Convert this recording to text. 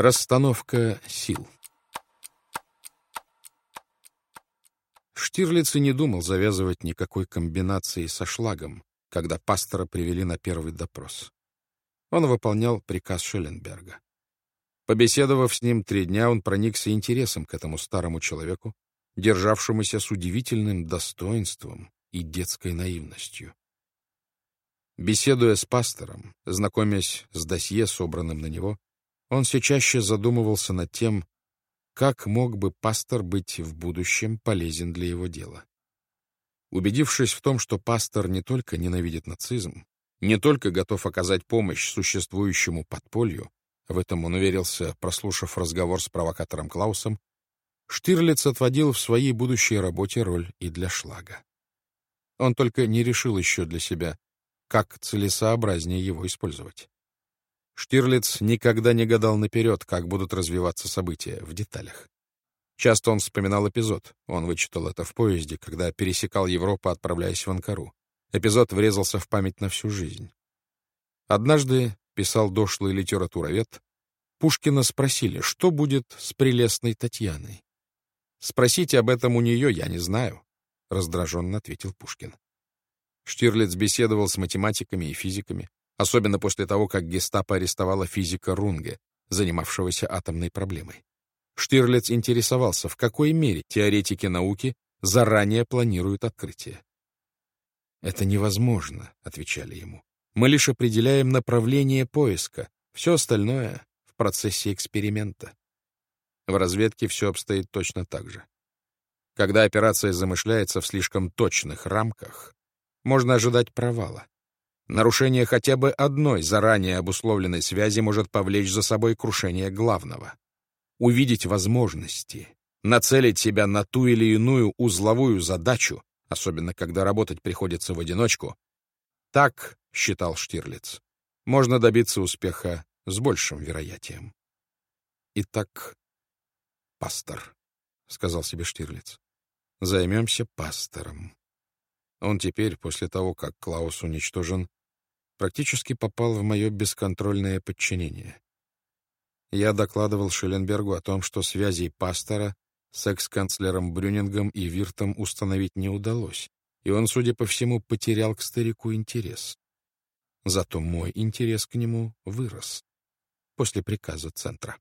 Расстановка сил Штирлиц и не думал завязывать никакой комбинации со шлагом, когда пастора привели на первый допрос. Он выполнял приказ Шелленберга. Побеседовав с ним три дня, он проникся интересом к этому старому человеку, державшемуся с удивительным достоинством и детской наивностью. Беседуя с пастором, знакомясь с досье, собранным на него, он все чаще задумывался над тем, как мог бы пастор быть в будущем полезен для его дела. Убедившись в том, что пастор не только ненавидит нацизм, не только готов оказать помощь существующему подполью, в этом он уверился, прослушав разговор с провокатором Клаусом, Штирлиц отводил в своей будущей работе роль и для Шлага. Он только не решил еще для себя, как целесообразнее его использовать. Штирлиц никогда не гадал наперед, как будут развиваться события в деталях. Часто он вспоминал эпизод. Он вычитал это в поезде, когда пересекал Европу, отправляясь в Анкару. Эпизод врезался в память на всю жизнь. Однажды, писал дошлый литературовед, Пушкина спросили, что будет с прелестной Татьяной. «Спросите об этом у нее, я не знаю», — раздраженно ответил Пушкин. Штирлиц беседовал с математиками и физиками, особенно после того, как гестапо арестовала физика Рунге, занимавшегося атомной проблемой. Штирлиц интересовался, в какой мере теоретики науки заранее планируют открытие. «Это невозможно», — отвечали ему. «Мы лишь определяем направление поиска. Все остальное — в процессе эксперимента». В разведке все обстоит точно так же. Когда операция замышляется в слишком точных рамках, можно ожидать провала. Нарушение хотя бы одной заранее обусловленной связи может повлечь за собой крушение главного увидеть возможности, нацелить себя на ту или иную узловую задачу, особенно когда работать приходится в одиночку, так, считал Штирлиц, можно добиться успеха с большим вероятием. Итак, пастор, — сказал себе Штирлиц, — займемся пастором. Он теперь, после того, как Клаус уничтожен, практически попал в мое бесконтрольное подчинение. Я докладывал Шелленбергу о том, что связей пастора с экс-канцлером Брюнингом и Виртом установить не удалось, и он, судя по всему, потерял к старику интерес. Зато мой интерес к нему вырос после приказа Центра.